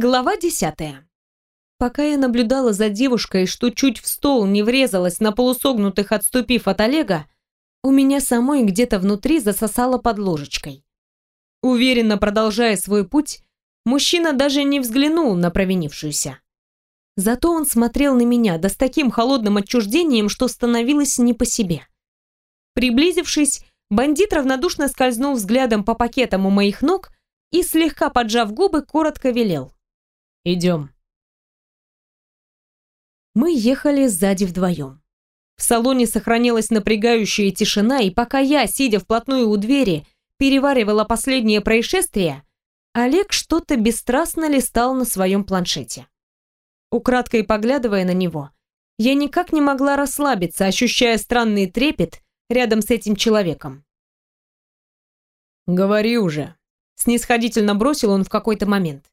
Глава десятая. Пока я наблюдала за девушкой, что чуть в стол не врезалась на полусогнутых, отступив от Олега, у меня самой где-то внутри засосало под ложечкой. Уверенно продолжая свой путь, мужчина даже не взглянул на провинившуюся. Зато он смотрел на меня, да с таким холодным отчуждением, что становилось не по себе. Приблизившись, бандит равнодушно скользнул взглядом по пакетам у моих ног и, слегка поджав губы, коротко велел. Идем. Мы ехали сзади вдвоем. В салоне сохранилась напрягающая тишина, и пока я, сидя вплотную у двери, переваривала последнее происшествие, Олег что-то бесстрастно листал на своем планшете. Украдкой поглядывая на него, я никак не могла расслабиться, ощущая странный трепет рядом с этим человеком. «Говори уже», — снисходительно бросил он в какой-то момент.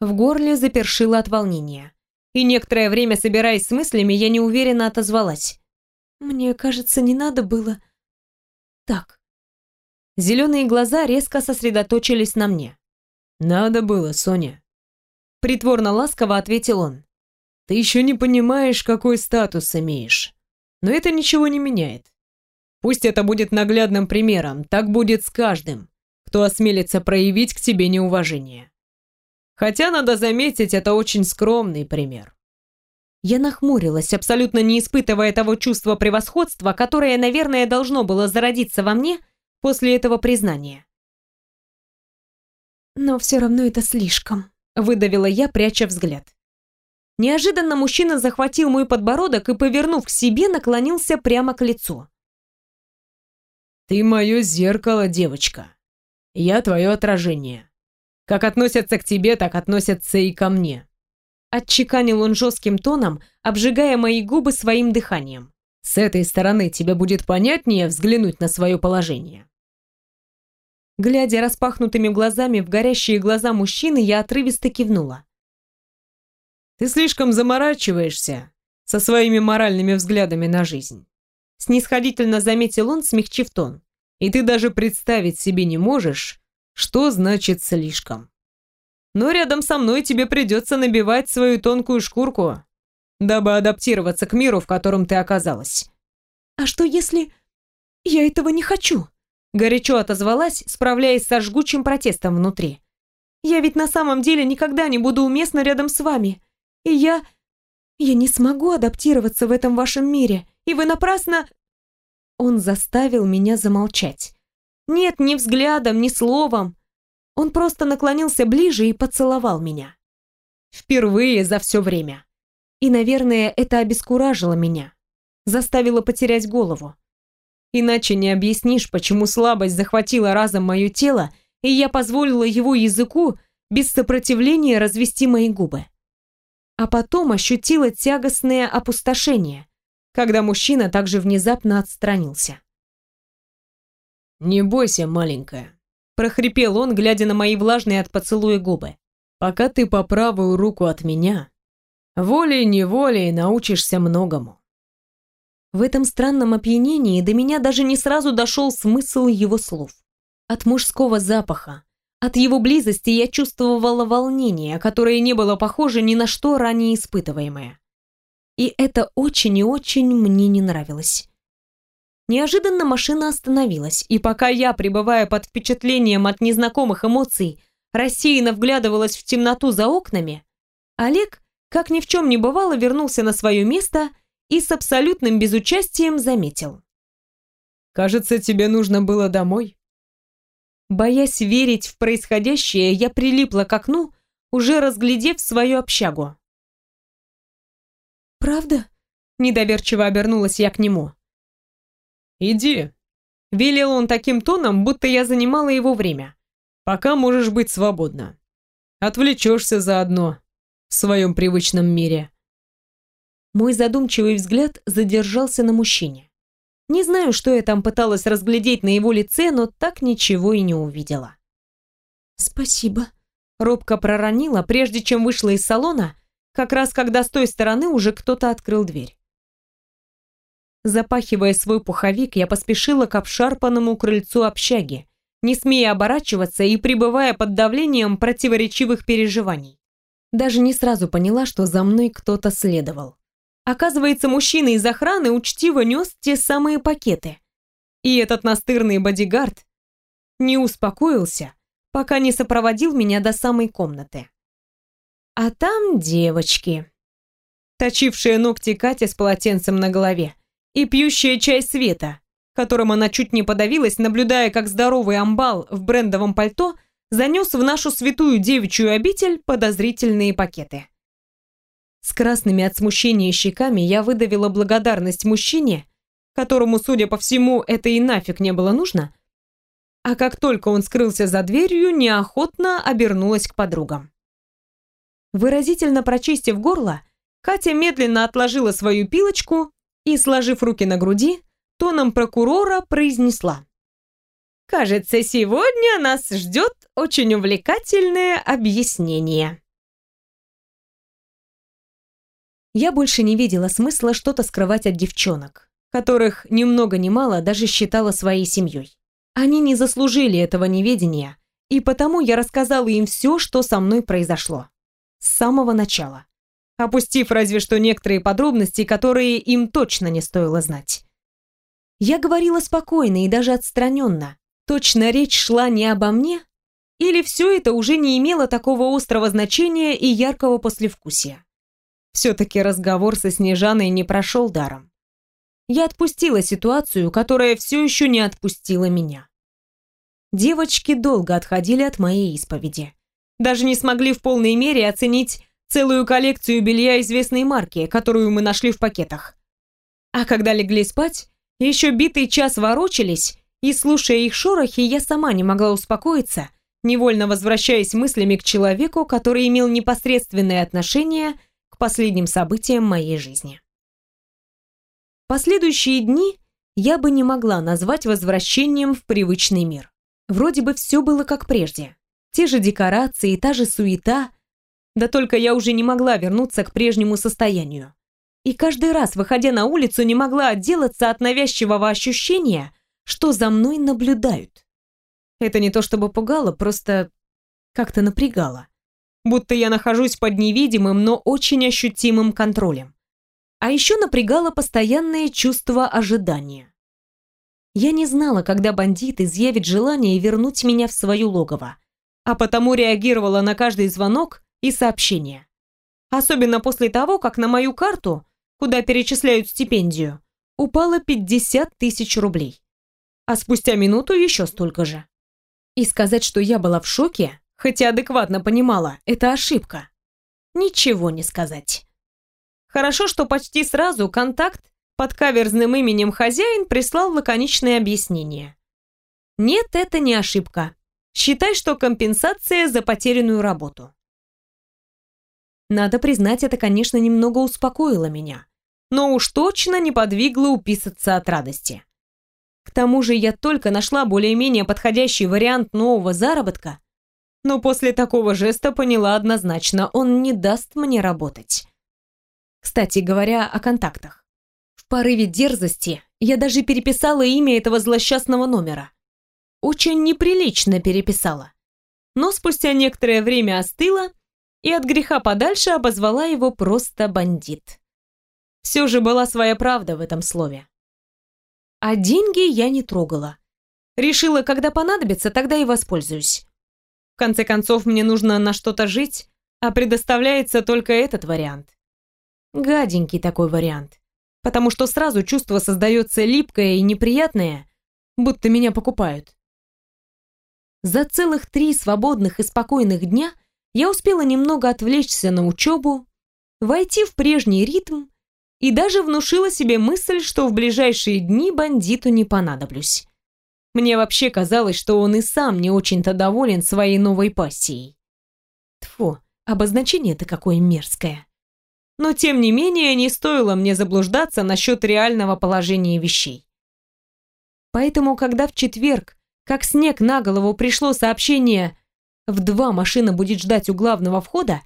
В горле запершило от волнения. И некоторое время, собираясь с мыслями, я неуверенно отозвалась. «Мне кажется, не надо было...» «Так». Зеленые глаза резко сосредоточились на мне. «Надо было, Соня». Притворно ласково ответил он. «Ты еще не понимаешь, какой статус имеешь. Но это ничего не меняет. Пусть это будет наглядным примером, так будет с каждым, кто осмелится проявить к тебе неуважение. Хотя, надо заметить, это очень скромный пример. Я нахмурилась, абсолютно не испытывая того чувства превосходства, которое, наверное, должно было зародиться во мне после этого признания. «Но все равно это слишком», — выдавила я, пряча взгляд. Неожиданно мужчина захватил мой подбородок и, повернув к себе, наклонился прямо к лицу. «Ты мое зеркало, девочка. Я твое отражение. Как относятся к тебе, так относятся и ко мне. Отчеканил он жестким тоном, обжигая мои губы своим дыханием. С этой стороны тебе будет понятнее взглянуть на свое положение. Глядя распахнутыми глазами в горящие глаза мужчины, я отрывисто кивнула. Ты слишком заморачиваешься со своими моральными взглядами на жизнь. Снисходительно заметил он, смягчив тон. И ты даже представить себе не можешь, что значит слишком? Но рядом со мной тебе придется набивать свою тонкую шкурку, дабы адаптироваться к миру, в котором ты оказалась. А что если я этого не хочу? Горячо отозвалась, справляясь со жгучим протестом внутри. Я ведь на самом деле никогда не буду уместна рядом с вами. И я... Я не смогу адаптироваться в этом вашем мире. И вы напрасно... Он заставил меня замолчать. Нет, ни взглядом, ни словом. Он просто наклонился ближе и поцеловал меня. Впервые за все время. И, наверное, это обескуражило меня. Заставило потерять голову. Иначе не объяснишь, почему слабость захватила разом мое тело, и я позволила его языку без сопротивления развести мои губы. А потом ощутила тягостное опустошение, когда мужчина также внезапно отстранился. «Не бойся, маленькая», — прохрипел он, глядя на мои влажные от поцелуя губы. «Пока ты по правую руку от меня, волей-неволей научишься многому». В этом странном опьянении до меня даже не сразу дошел смысл его слов. От мужского запаха, от его близости я чувствовала волнение, которое не было похоже ни на что ранее испытываемое. И это очень и очень мне не нравилось. Неожиданно машина остановилась, и пока я, пребывая под впечатлением от незнакомых эмоций, рассеянно вглядывалась в темноту за окнами, Олег, как ни в чем не бывало, вернулся на свое место и с абсолютным безучастием заметил. «Кажется, тебе нужно было домой». Боясь верить в происходящее, я прилипла к окну, уже разглядев свою общагу. «Правда?» – недоверчиво обернулась я к нему. «Иди», — велел он таким тоном, будто я занимала его время. «Пока можешь быть свободна. Отвлечешься заодно в своем привычном мире». Мой задумчивый взгляд задержался на мужчине. Не знаю, что я там пыталась разглядеть на его лице, но так ничего и не увидела. «Спасибо», — робко проронила, прежде чем вышла из салона, как раз когда с той стороны уже кто-то открыл дверь. Запахивая свой пуховик, я поспешила к обшарпанному крыльцу общаги, не смея оборачиваться и пребывая под давлением противоречивых переживаний. Даже не сразу поняла, что за мной кто-то следовал. Оказывается, мужчина из охраны учтиво нес те самые пакеты. И этот настырный бодигард не успокоился, пока не сопроводил меня до самой комнаты. А там девочки. Точившие ногти Катя с полотенцем на голове и пьющая чай Света, которым она чуть не подавилась, наблюдая, как здоровый амбал в брендовом пальто занес в нашу святую девичью обитель подозрительные пакеты. С красными от смущения щеками я выдавила благодарность мужчине, которому, судя по всему, это и нафиг не было нужно, а как только он скрылся за дверью, неохотно обернулась к подругам. Выразительно прочистив горло, Катя медленно отложила свою пилочку и, сложив руки на груди, тоном прокурора произнесла. «Кажется, сегодня нас ждет очень увлекательное объяснение». Я больше не видела смысла что-то скрывать от девчонок, которых ни много ни мало даже считала своей семьей. Они не заслужили этого неведения, и потому я рассказала им все, что со мной произошло. С самого начала. Опустив разве что некоторые подробности, которые им точно не стоило знать. Я говорила спокойно и даже отстраненно. Точно речь шла не обо мне, или все это уже не имело такого острого значения и яркого послевкусия. Все-таки разговор со Снежаной не прошел даром. Я отпустила ситуацию, которая все еще не отпустила меня. Девочки долго отходили от моей исповеди. Даже не смогли в полной мере оценить целую коллекцию белья известной марки, которую мы нашли в пакетах. А когда легли спать, еще битый час ворочались, и, слушая их шорохи, я сама не могла успокоиться, невольно возвращаясь мыслями к человеку, который имел непосредственное отношение к последним событиям моей жизни. Последующие дни я бы не могла назвать возвращением в привычный мир. Вроде бы все было как прежде. Те же декорации, та же суета. Да только я уже не могла вернуться к прежнему состоянию. И каждый раз, выходя на улицу, не могла отделаться от навязчивого ощущения, что за мной наблюдают. Это не то чтобы пугало, просто как-то напрягало будто я нахожусь под невидимым, но очень ощутимым контролем. А еще напрягало постоянное чувство ожидания. Я не знала, когда бандит изъявит желание вернуть меня в свое логово, а потому реагировала на каждый звонок и сообщение. Особенно после того, как на мою карту, куда перечисляют стипендию, упало 50 тысяч рублей. А спустя минуту еще столько же. И сказать, что я была в шоке, хотя адекватно понимала, это ошибка. Ничего не сказать. Хорошо, что почти сразу контакт под каверзным именем хозяин прислал лаконичное объяснение. Нет, это не ошибка. Считай, что компенсация за потерянную работу. Надо признать, это, конечно, немного успокоило меня, но уж точно не подвигло уписаться от радости. К тому же я только нашла более-менее подходящий вариант нового заработка, но после такого жеста поняла однозначно, он не даст мне работать. Кстати говоря, о контактах. В порыве дерзости я даже переписала имя этого злосчастного номера. Очень неприлично переписала. Но спустя некоторое время остыла и от греха подальше обозвала его просто бандит. Все же была своя правда в этом слове. А деньги я не трогала. Решила, когда понадобится, тогда и воспользуюсь. В конце концов, мне нужно на что-то жить, а предоставляется только этот вариант. Гаденький такой вариант. Потому что сразу чувство создается липкое и неприятное, будто меня покупают. За целых три свободных и спокойных дня я успела немного отвлечься на учебу, войти в прежний ритм и даже внушила себе мысль, что в ближайшие дни бандиту не понадоблюсь. Мне вообще казалось, что он и сам не очень-то доволен своей новой пассией. Тфу, обозначение-то какое мерзкое. Но тем не менее не стоило мне заблуждаться насчет реального положения вещей. Поэтому, когда в четверг, как снег на голову, пришло сообщение «В два машина будет ждать у главного входа»,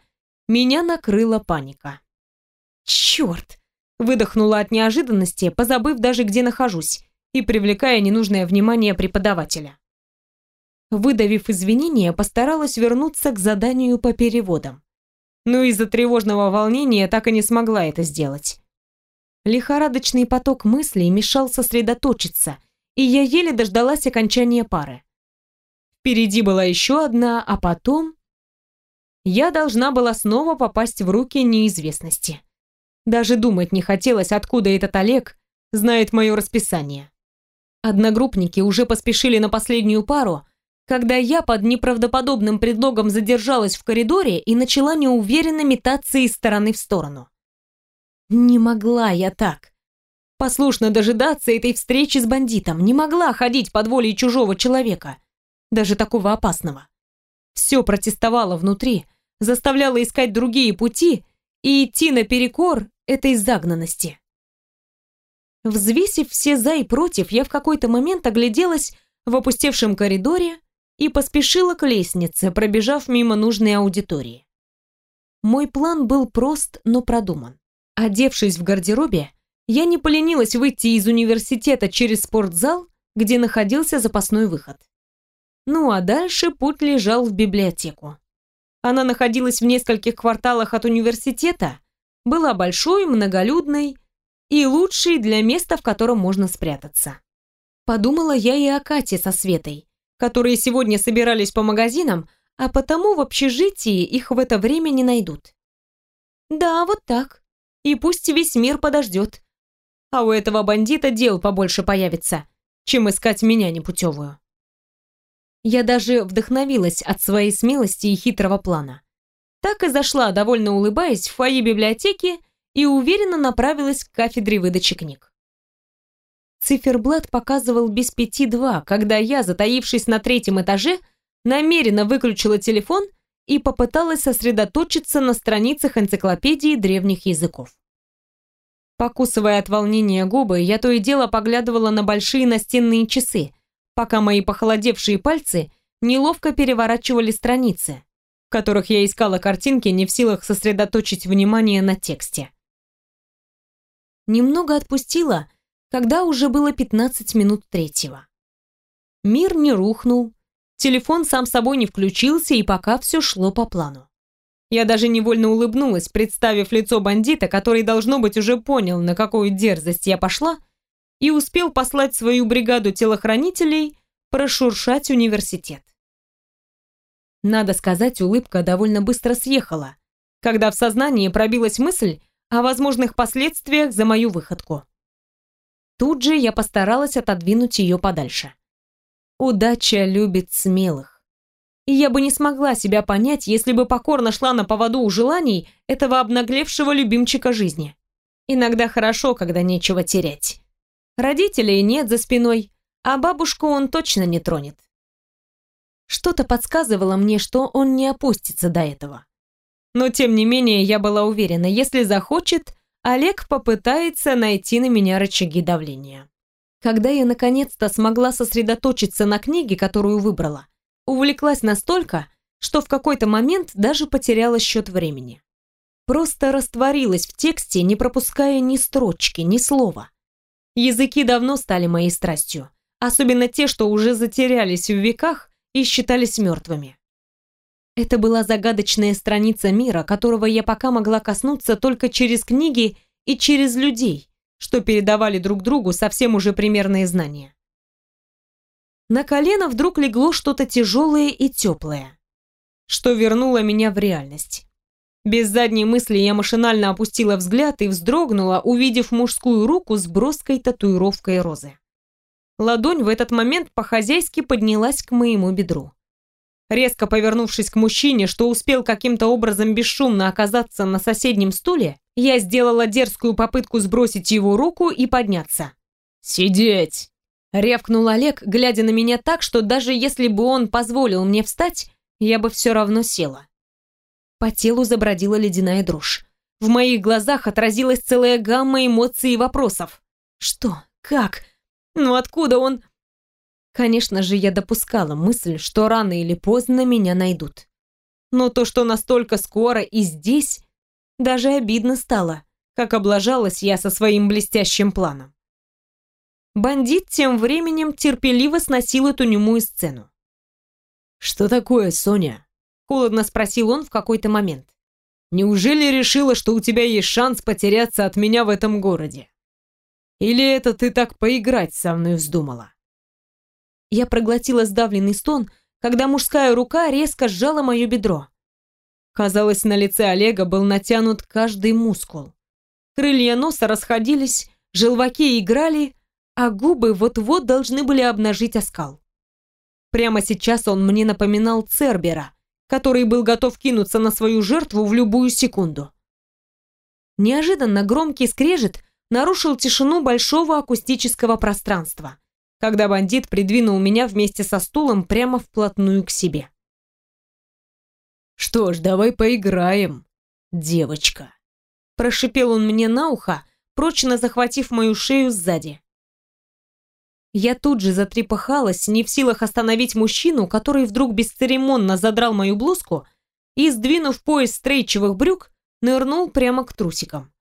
меня накрыла паника. «Черт!» — выдохнула от неожиданности, позабыв даже, где нахожусь и привлекая ненужное внимание преподавателя. Выдавив извинения, постаралась вернуться к заданию по переводам. но из-за тревожного волнения так и не смогла это сделать. Лихорадочный поток мыслей мешал сосредоточиться, и я еле дождалась окончания пары. Впереди была еще одна, а потом... Я должна была снова попасть в руки неизвестности. Даже думать не хотелось, откуда этот Олег знает мое расписание. Одногруппники уже поспешили на последнюю пару, когда я под неправдоподобным предлогом задержалась в коридоре и начала неуверенно метаться из стороны в сторону. Не могла я так. Послушно дожидаться этой встречи с бандитом, не могла ходить под волей чужого человека, даже такого опасного. Все протестовало внутри, заставляло искать другие пути и идти наперекор этой загнанности. Взвесив все за и против, я в какой-то момент огляделась в опустевшем коридоре и поспешила к лестнице, пробежав мимо нужной аудитории. Мой план был прост, но продуман. Одевшись в гардеробе, я не поленилась выйти из университета через спортзал, где находился запасной выход. Ну а дальше путь лежал в библиотеку. Она находилась в нескольких кварталах от университета, была большой, многолюдной и лучшей для места, в котором можно спрятаться. Подумала я и о Кате со Светой, которые сегодня собирались по магазинам, а потому в общежитии их в это время не найдут. Да, вот так. И пусть весь мир подождет. А у этого бандита дел побольше появится, чем искать меня непутевую. Я даже вдохновилась от своей смелости и хитрого плана. Так и зашла, довольно улыбаясь, в фойе библиотеки и уверенно направилась к кафедре выдачи книг. Циферблат показывал без пяти два, когда я, затаившись на третьем этаже, намеренно выключила телефон и попыталась сосредоточиться на страницах энциклопедии древних языков. Покусывая от волнения губы, я то и дело поглядывала на большие настенные часы, пока мои похолодевшие пальцы неловко переворачивали страницы, которых я искала картинки, не в силах сосредоточить внимание на тексте. Немного отпустила, когда уже было 15 минут третьего. Мир не рухнул, телефон сам собой не включился, и пока все шло по плану. Я даже невольно улыбнулась, представив лицо бандита, который, должно быть, уже понял, на какую дерзость я пошла, и успел послать свою бригаду телохранителей прошуршать университет. Надо сказать, улыбка довольно быстро съехала, когда в сознании пробилась мысль о возможных последствиях за мою выходку. Тут же я постаралась отодвинуть ее подальше. Удача любит смелых. И я бы не смогла себя понять, если бы покорно шла на поводу у желаний этого обнаглевшего любимчика жизни. Иногда хорошо, когда нечего терять. Родителей нет за спиной, а бабушку он точно не тронет. Что-то подсказывало мне, что он не опустится до этого. Но тем не менее, я была уверена, если захочет, Олег попытается найти на меня рычаги давления. Когда я наконец-то смогла сосредоточиться на книге, которую выбрала, увлеклась настолько, что в какой-то момент даже потеряла счет времени. Просто растворилась в тексте, не пропуская ни строчки, ни слова. Языки давно стали моей страстью, особенно те, что уже затерялись в веках и считались мертвыми. Это была загадочная страница мира, которого я пока могла коснуться только через книги и через людей, что передавали друг другу совсем уже примерные знания. На колено вдруг легло что-то тяжелое и теплое, что вернуло меня в реальность. Без задней мысли я машинально опустила взгляд и вздрогнула, увидев мужскую руку с броской татуировкой розы. Ладонь в этот момент по-хозяйски поднялась к моему бедру. Резко повернувшись к мужчине, что успел каким-то образом бесшумно оказаться на соседнем стуле, я сделала дерзкую попытку сбросить его руку и подняться. «Сидеть!» — рявкнул Олег, глядя на меня так, что даже если бы он позволил мне встать, я бы все равно села. По телу забродила ледяная дрожь. В моих глазах отразилась целая гамма эмоций и вопросов. Что? Как? Ну откуда он... Конечно же, я допускала мысль, что рано или поздно меня найдут. Но то, что настолько скоро и здесь, даже обидно стало, как облажалась я со своим блестящим планом. Бандит тем временем терпеливо сносил эту немую сцену. «Что такое, Соня?» — холодно спросил он в какой-то момент. Неужели решила, что у тебя есть шанс потеряться от меня в этом городе? Или это ты так поиграть со мной вздумала?» Я проглотила сдавленный стон, когда мужская рука резко сжала мое бедро. Казалось, на лице Олега был натянут каждый мускул. Крылья носа расходились, желваки играли, а губы вот-вот должны были обнажить оскал. Прямо сейчас он мне напоминал Цербера, который был готов кинуться на свою жертву в любую секунду. Неожиданно громкий скрежет нарушил тишину большого акустического пространства, когда бандит придвинул меня вместе со стулом прямо вплотную к себе. «Что ж, давай поиграем, девочка», – прошипел он мне на ухо, прочно захватив мою шею сзади. Я тут же затрепыхалась, не в силах остановить мужчину, который вдруг бесцеремонно задрал мою блузку и, сдвинув пояс стрейчевых брюк, нырнул прямо к трусикам.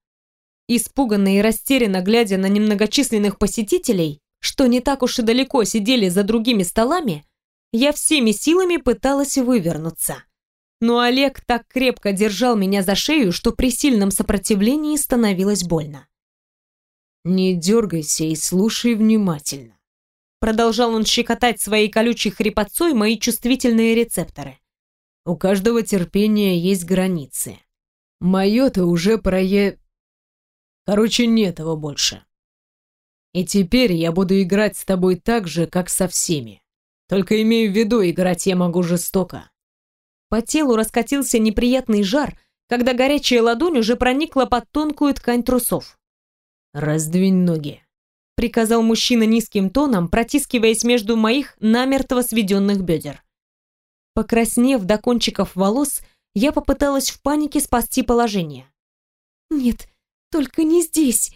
Испуганно и растерянно глядя на немногочисленных посетителей, что не так уж и далеко сидели за другими столами, я всеми силами пыталась вывернуться. Но Олег так крепко держал меня за шею, что при сильном сопротивлении становилось больно. «Не дергайся и слушай внимательно. Продолжал он щекотать своей колючей хрипотцой мои чувствительные рецепторы. У каждого терпения есть границы. Мое-то уже прое... Короче, нет его больше. И теперь я буду играть с тобой так же, как со всеми. Только имею в виду, играть я могу жестоко. По телу раскатился неприятный жар, когда горячая ладонь уже проникла под тонкую ткань трусов. «Раздвинь ноги», приказал мужчина низким тоном, протискиваясь между моих намертво сведенных бедер. Покраснев до кончиков волос, я попыталась в панике спасти положение. «Нет, только не здесь!»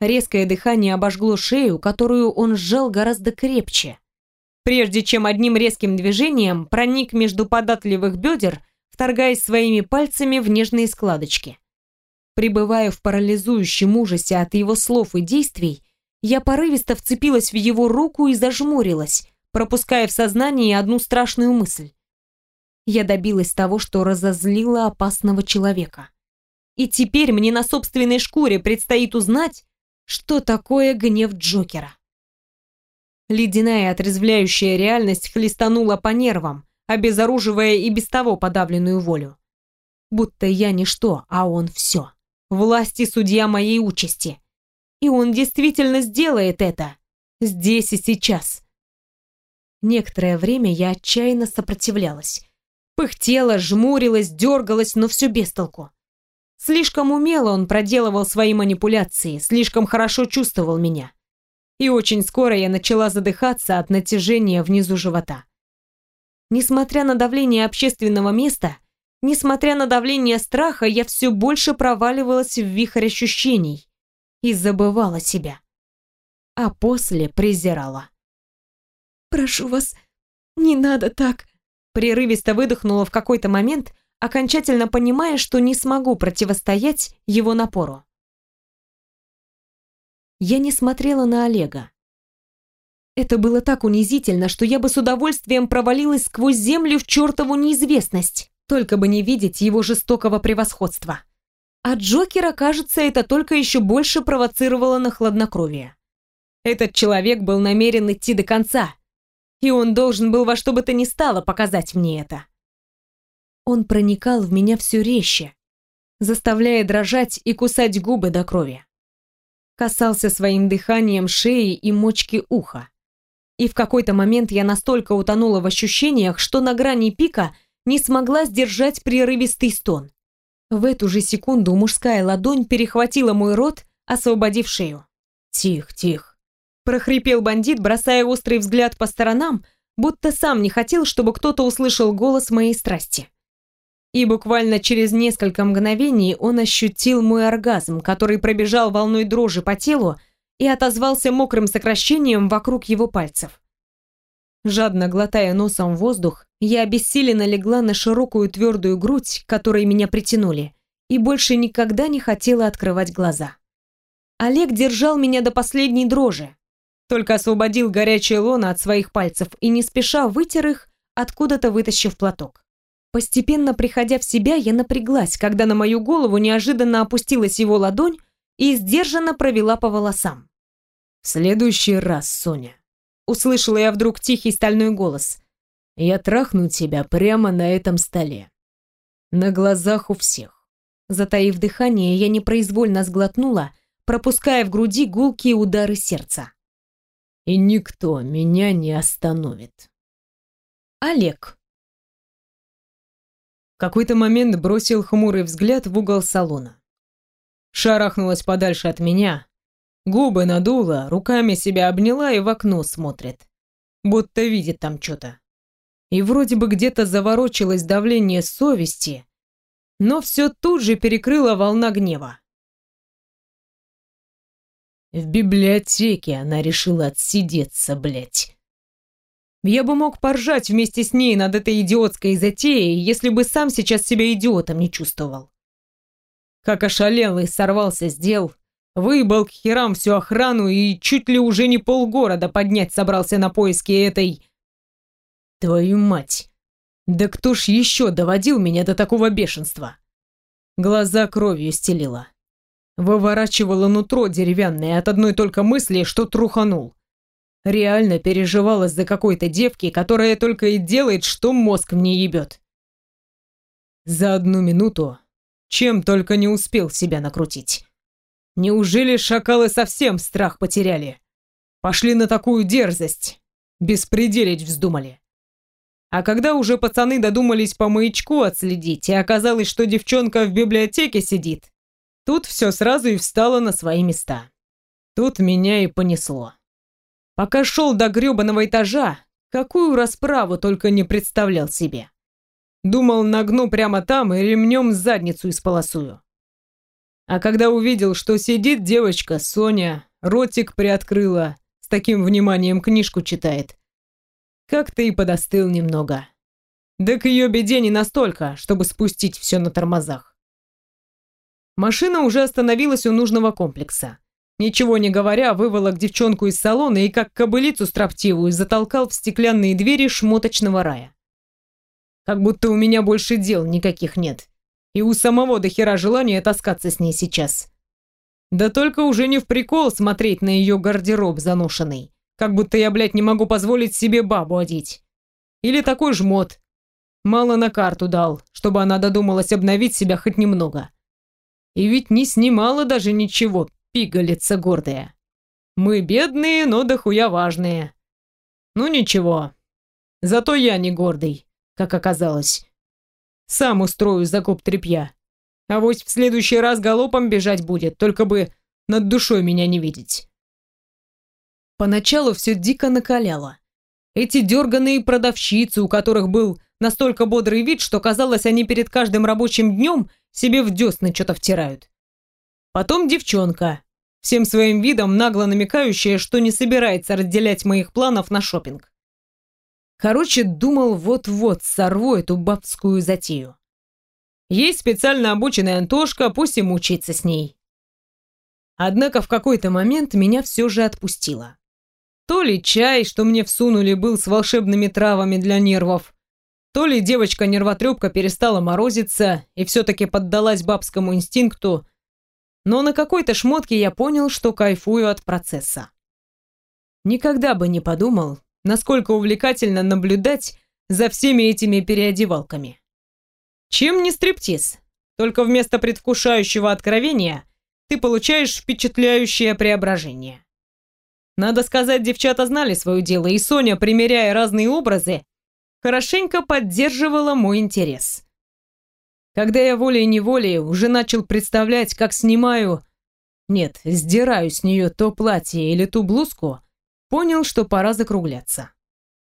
Резкое дыхание обожгло шею, которую он сжал гораздо крепче, прежде чем одним резким движением проник между податливых бедер, вторгаясь своими пальцами в нежные складочки. Пребывая в парализующем ужасе от его слов и действий, я порывисто вцепилась в его руку и зажмурилась, пропуская в сознание одну страшную мысль. Я добилась того, что разозлила опасного человека. И теперь мне на собственной шкуре предстоит узнать, что такое гнев Джокера. Ледяная отрезвляющая реальность хлестанула по нервам, обезоруживая и без того подавленную волю. Будто я ничто, а он все. Власть и судья моей участи. И он действительно сделает это. Здесь и сейчас. Некоторое время я отчаянно сопротивлялась. Пыхтела, жмурилась, дергалась, но все без толку. Слишком умело он проделывал свои манипуляции, слишком хорошо чувствовал меня. И очень скоро я начала задыхаться от натяжения внизу живота. Несмотря на давление общественного места, несмотря на давление страха, я все больше проваливалась в вихрь ощущений, и забывала себя. А после презирала. «Прошу вас, не надо так!» Прерывисто выдохнула в какой-то момент, окончательно понимая, что не смогу противостоять его напору. Я не смотрела на Олега. Это было так унизительно, что я бы с удовольствием провалилась сквозь землю в чертову неизвестность, только бы не видеть его жестокого превосходства. А Джокера, кажется, это только еще больше провоцировало на хладнокровие. Этот человек был намерен идти до конца, и он должен был во что бы то ни стало показать мне это. Он проникал в меня все резче, заставляя дрожать и кусать губы до крови. Касался своим дыханием шеи и мочки уха. И в какой-то момент я настолько утонула в ощущениях, что на грани пика не смогла сдержать прерывистый стон. В эту же секунду мужская ладонь перехватила мой рот, освободив шею. «Тих, тих!» прохрипел бандит, бросая острый взгляд по сторонам, будто сам не хотел, чтобы кто-то услышал голос моей страсти. И буквально через несколько мгновений он ощутил мой оргазм, который пробежал волной дрожи по телу и отозвался мокрым сокращением вокруг его пальцев. Жадно глотая носом воздух, я обессиленно легла на широкую твердую грудь, которой меня притянули, и больше никогда не хотела открывать глаза. Олег держал меня до последней дрожи, только освободил горячее лоно от своих пальцев и не спеша вытер их, откуда-то вытащив платок. Постепенно приходя в себя, я напряглась, когда на мою голову неожиданно опустилась его ладонь и сдержанно провела по волосам. «В следующий раз, Соня», — услышала я вдруг тихий стальной голос, — «я трахну тебя прямо на этом столе. На глазах у всех». Затаив дыхание, я непроизвольно сглотнула, пропуская в груди гулкие удары сердца. «И никто меня не остановит». Олег. В какой-то момент бросил хмурый взгляд в угол салона. Шарахнулась подальше от меня, губы надула, руками себя обняла и в окно смотрит, будто видит там что-то. И вроде бы где-то заворочилось давление совести, но все тут же перекрыла волна гнева. В библиотеке она решила отсидеться, блядь. Я бы мог поржать вместе с ней над этой идиотской затеей, если бы сам сейчас себя идиотом не чувствовал. Как ошалелый сорвался с дел, выебал к херам всю охрану и чуть ли уже не полгорода поднять собрался на поиски этой... Твою мать! Да кто ж еще доводил меня до такого бешенства? Глаза кровью стелила. Выворачивала нутро деревянное от одной только мысли, что труханул. Реально переживала за какой-то девки, которая только и делает, что мозг мне ебет. За одну минуту чем только не успел себя накрутить. Неужели шакалы совсем страх потеряли? Пошли на такую дерзость. Беспределить вздумали. А когда уже пацаны додумались по маячку отследить, и оказалось, что девчонка в библиотеке сидит, тут все сразу и встало на свои места. Тут меня и понесло. Пока шел до гребаного этажа, какую расправу только не представлял себе. Думал, нагну прямо там и ремнем задницу исполосую. А когда увидел, что сидит девочка Соня, ротик приоткрыла, с таким вниманием книжку читает, как-то и подостыл немного. Да к ее беде не настолько, чтобы спустить все на тормозах. Машина уже остановилась у нужного комплекса. Ничего не говоря, выволок девчонку из салона и как кобылицу строптивую затолкал в стеклянные двери шмоточного рая. Как будто у меня больше дел никаких нет. И у самого до хера желания таскаться с ней сейчас. Да только уже не в прикол смотреть на ее гардероб заношенный. Как будто я, блядь, не могу позволить себе бабу одеть. Или такой жмот. Мало на карту дал, чтобы она додумалась обновить себя хоть немного. И ведь не снимала даже ничего, пигалица гордая. Мы бедные, но дохуя важные. Ну ничего. Зато я не гордый, как оказалось. Сам устрою закуп тряпья. А вот в следующий раз галопом бежать будет, только бы над душой меня не видеть. Поначалу все дико накаляло. Эти дерганые продавщицы, у которых был настолько бодрый вид, что казалось, они перед каждым рабочим днем себе в десны что-то втирают. Потом девчонка, всем своим видом нагло намекающая, что не собирается разделять моих планов на шопинг. Короче, думал, вот-вот сорву эту бабскую затею. Есть специально обученный Антошка, пусть и мучается с ней. Однако в какой-то момент меня все же отпустило. То ли чай, что мне всунули, был с волшебными травами для нервов, то ли девочка-нервотрепка перестала морозиться и все-таки поддалась бабскому инстинкту но на какой-то шмотке я понял, что кайфую от процесса. Никогда бы не подумал, насколько увлекательно наблюдать за всеми этими переодевалками. Чем не стриптиз? Только вместо предвкушающего откровения ты получаешь впечатляющее преображение. Надо сказать, девчата знали свое дело, и Соня, примеряя разные образы, хорошенько поддерживала мой интерес. Когда я волей-неволей уже начал представлять, как снимаю... Нет, сдираю с нее то платье или ту блузку, понял, что пора закругляться.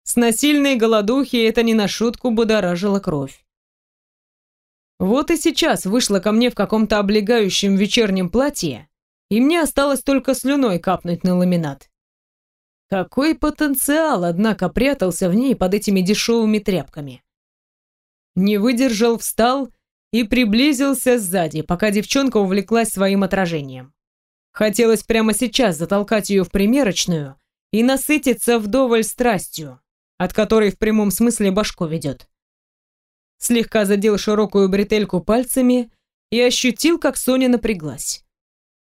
С насильной голодухи это не на шутку будоражило кровь. Вот и сейчас вышла ко мне в каком-то облегающем вечернем платье, и мне осталось только слюной капнуть на ламинат. Какой потенциал, однако, прятался в ней под этими дешевыми тряпками. Не выдержал, встал и приблизился сзади, пока девчонка увлеклась своим отражением. Хотелось прямо сейчас затолкать ее в примерочную и насытиться вдоволь страстью, от которой в прямом смысле башку ведет. слегка задел широкую бретельку пальцами и ощутил, как Соня напряглась.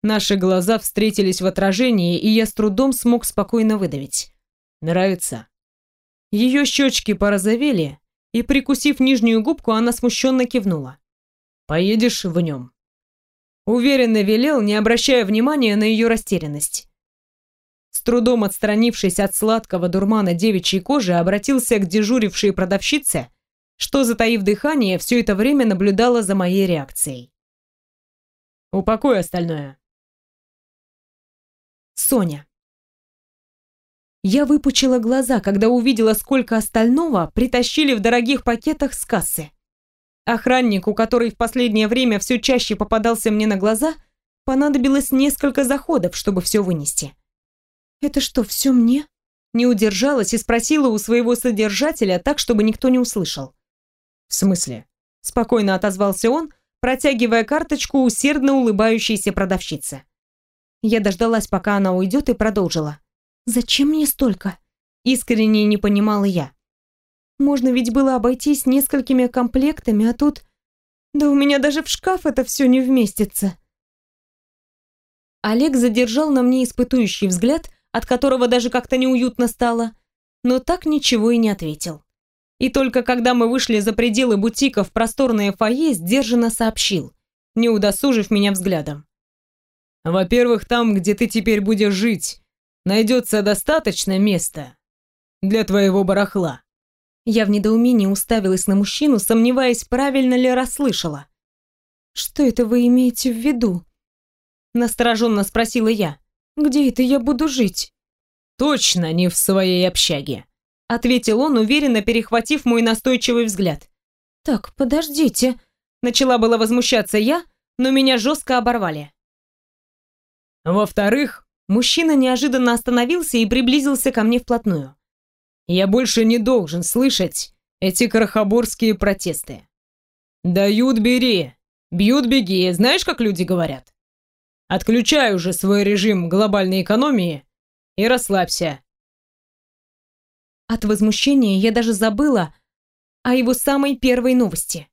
Наши глаза встретились в отражении, и я с трудом смог спокойно выдавить. «Нравится?» Ее щечки порозовели, и, прикусив нижнюю губку, она смущенно кивнула. «Поедешь в нем». Уверенно велел, не обращая внимания на ее растерянность. С трудом отстранившись от сладкого дурмана девичьей кожи, обратился к дежурившей продавщице, что, затаив дыхание, все это время наблюдала за моей реакцией. «Упакуй остальное». Соня. Я выпучила глаза, когда увидела, сколько остального притащили в дорогих пакетах с кассы. Охраннику, который в последнее время все чаще попадался мне на глаза, понадобилось несколько заходов, чтобы все вынести. «Это что, все мне?» Не удержалась и спросила у своего содержателя так, чтобы никто не услышал. «В смысле?» Спокойно отозвался он, протягивая карточку усердно улыбающейся продавщице. Я дождалась, пока она уйдет, и продолжила. «Зачем мне столько?» Искренне не понимала я. «Можно ведь было обойтись несколькими комплектами, а тут... Да у меня даже в шкаф это все не вместится». Олег задержал на мне испытующий взгляд, от которого даже как-то неуютно стало, но так ничего и не ответил. И только когда мы вышли за пределы бутика в просторное фойе, сдержанно сообщил, не удосужив меня взглядом. «Во-первых, там, где ты теперь будешь жить, найдется достаточно места для твоего барахла». Я в недоумении уставилась на мужчину, сомневаясь, правильно ли расслышала. «Что это вы имеете в виду?» Настороженно спросила я. «Где это я буду жить?» «Точно не в своей общаге», — ответил он, уверенно перехватив мой настойчивый взгляд. «Так, подождите», — начала было возмущаться я, но меня жестко оборвали. «Во-вторых, Мужчина неожиданно остановился и приблизился ко мне вплотную. «Я больше не должен слышать эти крохоборские протесты. Дают – бери, бьют – беги, знаешь, как люди говорят? Отключай уже свой режим глобальной экономии и расслабься». От возмущения я даже забыла о его самой первой новости.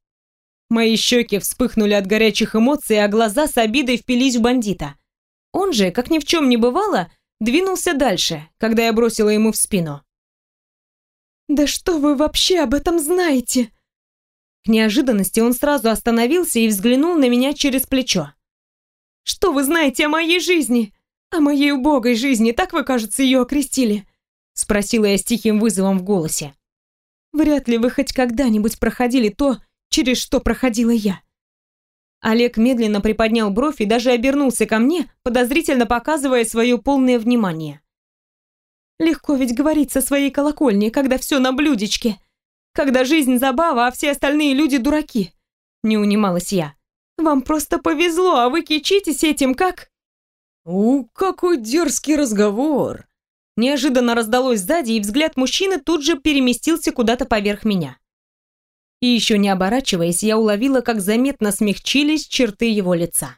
Мои щеки вспыхнули от горячих эмоций, а глаза с обидой впились в бандита – он же, как ни в чем не бывало, двинулся дальше, когда я бросила ему в спину. «Да что вы вообще об этом знаете?» К неожиданности он сразу остановился и взглянул на меня через плечо. «Что вы знаете о моей жизни? О моей убогой жизни, так вы, кажется, ее окрестили?» Спросила я с тихим вызовом в голосе. «Вряд ли вы хоть когда-нибудь проходили то, через что проходила я. Олег медленно приподнял бровь и даже обернулся ко мне, подозрительно показывая свое полное внимание. Легко ведь говорить со своей колокольни, когда все на блюдечке. Когда жизнь забава, а все остальные люди дураки. Не унималась я. Вам просто повезло, а вы кичитесь этим как... «У, какой дерзкий разговор!» Неожиданно раздалось сзади, и взгляд мужчины тут же переместился куда-то поверх меня. И еще не оборачиваясь, я уловила, как заметно смягчились черты его лица.